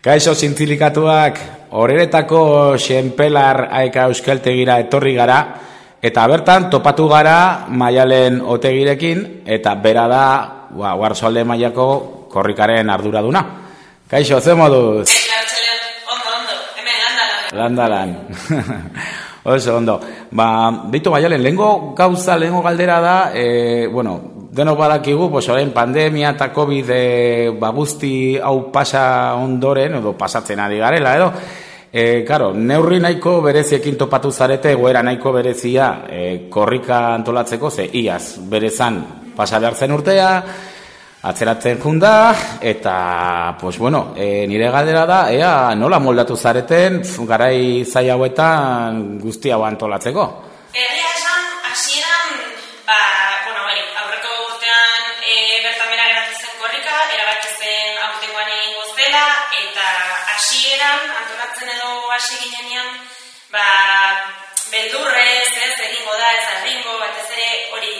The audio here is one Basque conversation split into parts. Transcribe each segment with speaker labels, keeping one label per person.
Speaker 1: Kaixo zintzilikatuak, horretako xenpelar aeka euskaltegira etorri gara, eta bertan topatu gara maialen otegirekin, eta bera da, ba, guarzoalde maiako korrikaren arduraduna. Kaixo, ze moduz?
Speaker 2: Ondo, ondo, hemen
Speaker 1: landalan. Landalan. Oso, ondo. Ba, bitu maialen, lehenko gauza, lehenko galdera da, e, bueno, denok badakigu, pues, orain pandemia eta COVID e, ba, guzti hau pasa ondoren, edo pasatzen ari garela, edo, e, karo, neurri nahiko bereziekin topatu zarete, goera nahiko berezia e, korrika antolatzeko, ze iaz, berezan pasa behar zen urtea, atzeratzen junda, eta, pues, bueno, e, nire galdera da, ea, nola moldatu zareten, garai zai hauetan guzti hau antolatzeko?
Speaker 2: Hasi ginenean, ba, beldurrez, ez, egingo da, ez arringo, bat ez ere hori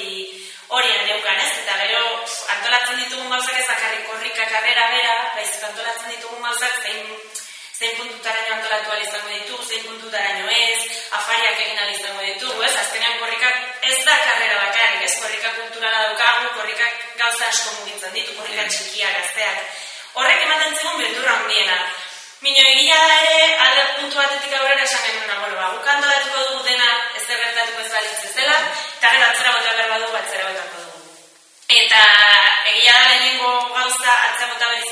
Speaker 2: hori neukan, ez? Eta gero antolatzen ditugun gauzak ezakarri korrika karrera bera, baizik antolatzen ditugun gauzak zein zein puntutaraino antolatu izango ditu, zein puntutaraino ez, afariak egin izango ditu, ez? Azkenean korrikak ez da karrera bakarrik, ez? Korrika kulturala daukagu, korrikak gauza asko mugitzen ditu, korrika txikia gazteak. Horrek ematen zigun beldurra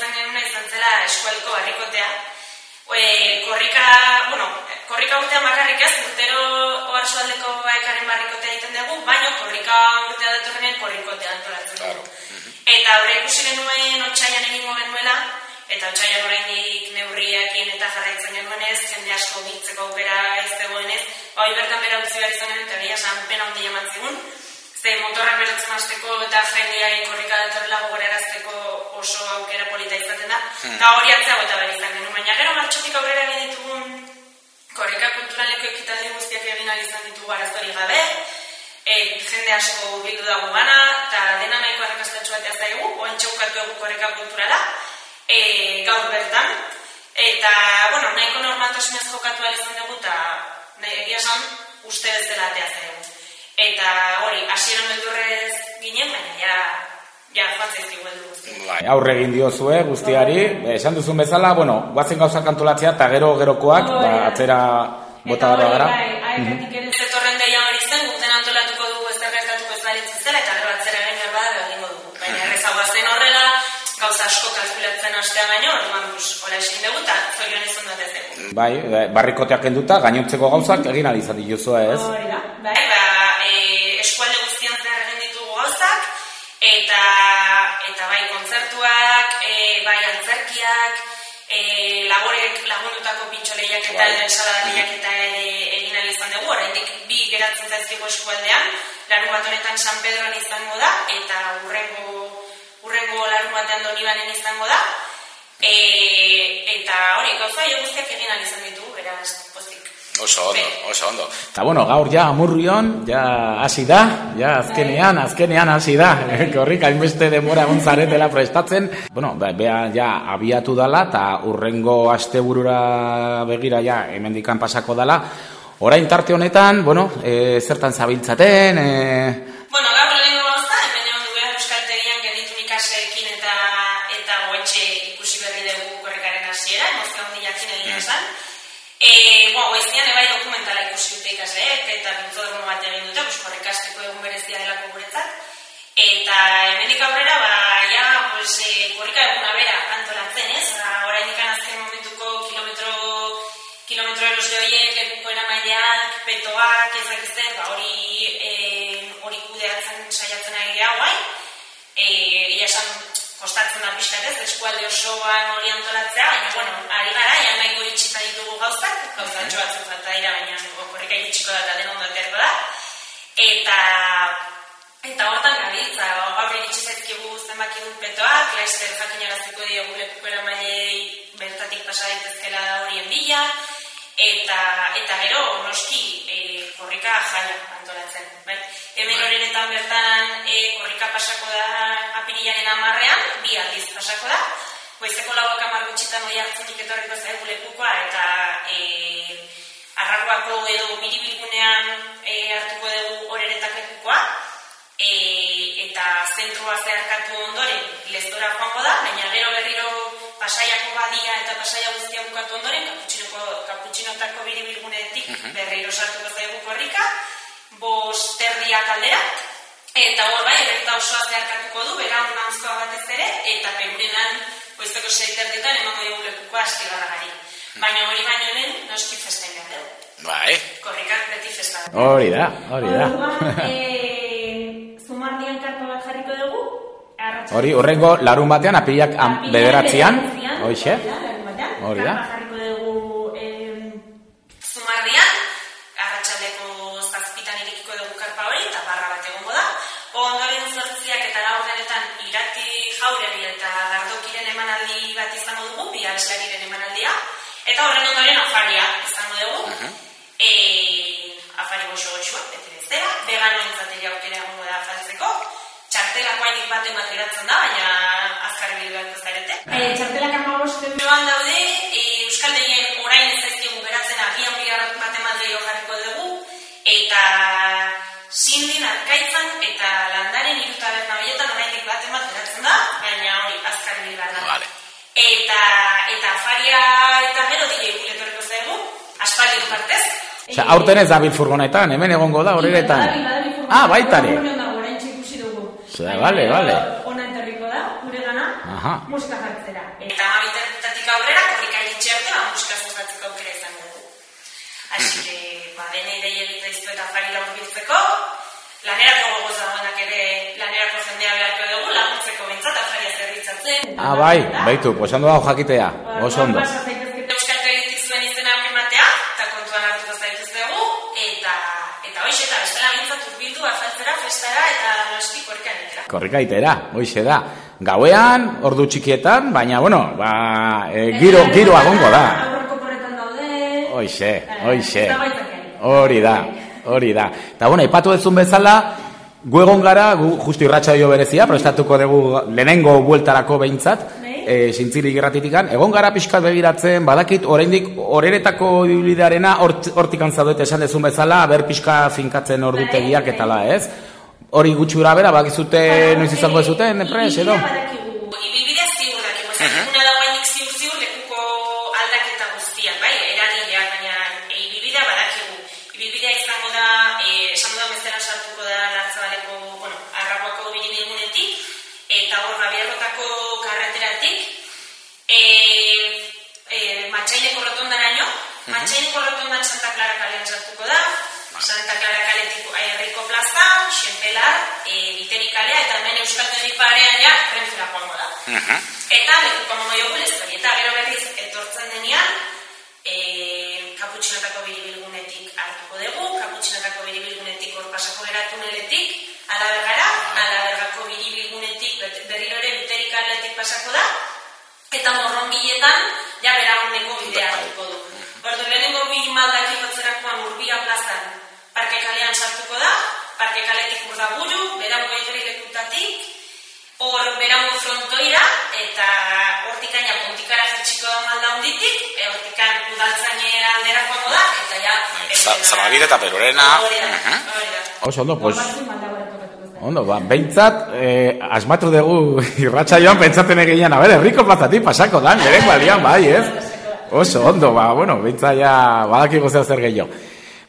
Speaker 2: bota behar izan zela eskualiko barrikotea. E, korrika, bueno, korrika urtean bakarrik ez, urtero oarzo aldeko baekaren barrikotea egiten dugu, baina korrika urtea datorrenean korrikotea antolatzen dugu. Eta horre ikusi genuen otxaian egingo genuela, eta otxaian oraindik neurriakin eta jarraitzen genuen ez, jende asko biltzeko aukera ez zegoenez, ba, hoi bertan bera utzi behar izan eta gira esan pena hondi eman zigun, ze motorrak beratzen azteko eta jendea ikorrika datorrela gogorerazteko oso aukera polita izaten da, hmm. eta hori atzea gota behar izan genuen, baina gero martxotik aurrera egin ditugun korrika kulturaleko ekitaldi guztiak egin izan ditugu araztori gabe, et, jende asko bildu dago gana, eta dena nahiko arrakastatxu batea zaigu, oen txaukatu egu korrika kulturala, e, gaur bertan. Eta, bueno, nahiko normaltasunez jokatu izan dugu, eta egia esan, uste ez dela atea zaigu. Eta hori, hasieran beldurrez ginen, baina ja, ja.
Speaker 1: Bai, aurre egin diozue guztiari, eh, esan duzun bezala, bueno, guazen gauzak antolatzea, eta gero gerokoak, ba, atzera bota gara gara.
Speaker 2: Bai, aekatik ere zetorren deia hori zen, guten antolatuko dugu ez derretatuko ez balitzen zela, eta gero atzera gaina bada, egingo dugu. Baina errezagoa zen horrela, gauza asko kalkulatzen astea baino, orduan bus, hola esin dugu, eta zorion izan dut ez dugu.
Speaker 1: Bai, bai, barrikoteak enduta, gainontzeko gauzak egin alizat dituzu ez?
Speaker 2: Hori da, bai, ba, eta, eta bai, kontzertuak, e, bai, antzerkiak, e, laborek lagundutako pintxoleiak eta bai. ensaladariak eta egin alizan dugu, oraindik bi geratzen zaizkigu eskualdean, larun bat honetan San Pedroan izango da, eta urrengo urrengo larun batean doni banen izango da. E, eta hori, gauza jo guztiak egin izan ditu.
Speaker 1: Oso ondo, oso ondo. Eta bueno, gaur ja amurrion, ja hasi da, ja azkenean, azkenean hasi da. Korrik, hainbeste demora egon zaretela prestatzen. Bueno, ba, bea ja abiatu dala, eta urrengo asteburura begira ja hemendikan pasako dala. Orain tarte honetan, bueno, e, zertan zabiltzaten, e...
Speaker 2: Bueno, gaur Eh, bueno, goiztian ebai dokumentala ikusi dute ikasleek eta bintzodromo bat egin dute, pues korrikasteko egun berezia delako guretzat. Eta hemendik aurrera, ba, ja, pues, e, korrika eguna bera antolatzen, ez? Ba, orain ikan azken momentuko kilometro, kilometro erosle horiek, lekuko eramaileak, petoak, ezakizten, ba, hori, e, hori kudeatzen saiatzen ari geha guai. E, esan, kostatzen da pixkat ez, eskualde osoan hori antolatzea, baina, bueno, ari gara, ja nahiko itxita ditugu gauzak, gauza txo batzuk falta dira, baina itxiko da eta den ondo eterko da. Eta, eta hortan gabiltza, gaur iritsi zaizkigu zenbaki dut petoak, laizter jakin araziko diogu lekukera mailei bertatik pasa daitezkela horien bila, eta, eta gero, noski, e, korrika jaia antolatzen. Bai? Hemen bai. horrenetan bertan e, korrika pasako da apirilaren amarrean, bi aldiz pasako da, goizeko lauak amar gutxitan oi hartzunik etorriko zaigu lekukoa, eta e, arrakoako edo biribilgunean e, hartuko dugu horeretak lekukoa, e, eta zentrua zeharkatu ondoren leztora joango da, baina gero berriro pasaiako badia eta pasaia guztia bukatu ondoren, kaputxinotako biribilguneetik berriro sartuko zaigu korrika, bos terriak aldera, eta hor bai, eta osoa zeharkatuko du, bera unanzkoa batez ere, eta perurenan goizeko seiterdetan emango dugu lekuko asti gari. Baina hori baino lehen, noski festen behar dugu.
Speaker 1: Bai.
Speaker 2: Korrikak beti festa.
Speaker 1: Hori da, hori da.
Speaker 2: e, zumardian karpa bat jarriko dugu.
Speaker 1: Hori, horrengo larun batean, apilak bederatzean. Hoxe.
Speaker 2: Hori da. Jarriko dugu eh, zumardian. Arratxaldeko zazpitan irikiko dugu karpa hori, eta barra bat egongo da. Ondoren zortziak eta laurdenetan irati jauregi eta gardokiren emanaldi bat izango dugu, bi abeslariren eta horren ondoren afaria izango dugu, uh -huh. e, afari goxo goxua, bete bezera, vegano entzateri aukera egongo da afaltzeko, txartelak bainik bat emateratzen da, baina azkar bilduak zarete. E, txartelak amaboste joan daude, e, Euskal Deien orain ez zaizkigu beratzen agian bihar bat emateri jarriko dugu, eta sindin arkaitzan eta landaren irutaberna horietan oraindik bat emateratzen da, baina hori, azkar behar da.
Speaker 1: Vale.
Speaker 2: Eta, eta afaria eta gero dile guletorko zaigu, aspaldi partez.
Speaker 1: Osea, aurten ez da bil furgonetan, hemen egongo da horretan. Ah, baitare. Osea, vale, vale.
Speaker 2: Ona enterriko da, gure gana,
Speaker 1: Aha.
Speaker 2: musika jartzera. Eta amabiterretatik aurrera, korrika iritsi arte, ba, musika zuzatzeko aukera izango dugu. Asi ba, dene idei egitea iztu eta afari laurbiltzeko, lanerako gogoz dagoenak ere lanerako jendea beharko dugu, laguntzeko bintzat, afaria zerbitzatzen.
Speaker 1: Ah, bai, baitu, pues ondo dago jakitea, oso ondo.
Speaker 2: Euskal Kreditik zuen izena primatea, eta kontuan hartuko zaituz dugu, eta, eta hoxe, eta bestela bintzat urbildu, afaltzera, festara, eta noski korkan itera.
Speaker 1: Korrika itera, hoxe da. Gauean, ordu txikietan, baina, bueno, ba, e, giro, giro agongo da.
Speaker 2: Aurreko porretan daude.
Speaker 1: Hoxe,
Speaker 2: Eh,
Speaker 1: hoxe.
Speaker 2: ere.
Speaker 1: Hori da, hori da. Eta, bueno, ipatu dezun bezala, gu egon gara, gu justu irratxa dio berezia, prestatuko dugu lehenengo bueltarako behintzat,
Speaker 2: Bai.
Speaker 1: e, zintzirik irratitikan, egon gara pixkat begiratzen, badakit, oraindik horeretako ibilbidearena hort, hortik antzaduet esan dezun bezala, ber pixka finkatzen ordutegiak
Speaker 2: Bai,
Speaker 1: eta la, ez? Hori gutxura bera, bakizute noiz izango zuten, enpres, edo?
Speaker 2: Ibilbidea badakigu, ibilbidea ziur dakigu, ez dakiguna da guainik ziur ziur lekuko aldaketa guztiak, bai, eragileak, baina e, ibilbidea badakigu. Ibilbidea izango da, e, esan da bezala sartuko da lartzabaleko, bueno, arraboako biribilgunetik, eta hor gabierrotako karreteratik, e, e, matxaineko rotondaraino, matxaineko rotondan Santa Clara kalean sartuko da, Santa Clara kaletik Aierriko plaza, Xenpelar, e, Biteri kalea, eta hemen Euskaltegi parean ja, Renfera joango da. Eta lekuko mono jogu leztori, eta gero berriz etortzen denean, e, kaputxinatako biribilgunetik hartuko dugu, kaputxinatako biribilgunetik hor pasako gara tuneletik, alabergara, alabergako biribilgunetik berriro ere Biteri kaletik pasako da, eta morrongiletan ja beraguneko bidea hartuko du. Ordu lehenengo bi maldaki batzerakoan urbia plazan parke kalean sartuko da, parke kaletik urdaburu, berango igerilekutatik, hor berango frontoira, eta hortikaina pontikara jetxiko da malda hunditik, e, hortikan udaltzaine aldera joango da, eta ja...
Speaker 1: Za- Zamabide eta
Speaker 2: da,
Speaker 1: Mhm. Oso ondo, pues. Ondo, ba, behintzat, eh, asmatu dugu irratxa joan pentsaten egian, a ber, herriko plazatik pasako dan, lehen balian, bai, ez? Oso, ondo, ba, bueno, behintzat ja, badakiko zeo zer gehiago.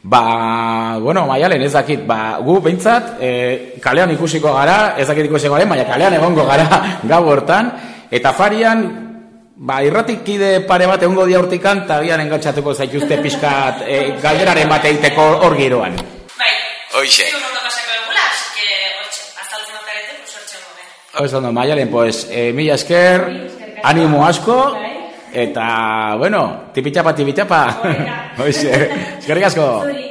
Speaker 1: Ba, bueno, maialen ez dakit, ba, gu behintzat, eh, kalean ikusiko gara, ez dakit ikusiko garen, baina kalean egongo gara gau hortan, eta farian, ba, irratikide pare bat egongo dia hortikan, eta bian engatxatuko zaituzte pixkat eh, galderaren bat egiteko hor giroan.
Speaker 2: Bai, gobe.
Speaker 1: Oso ondo, Maialen, pues, eh, mila esker, animo asko, eta, bueno, tipitxapa, tipitxapa. Hoxe, eskerrik asko.
Speaker 2: Zuri.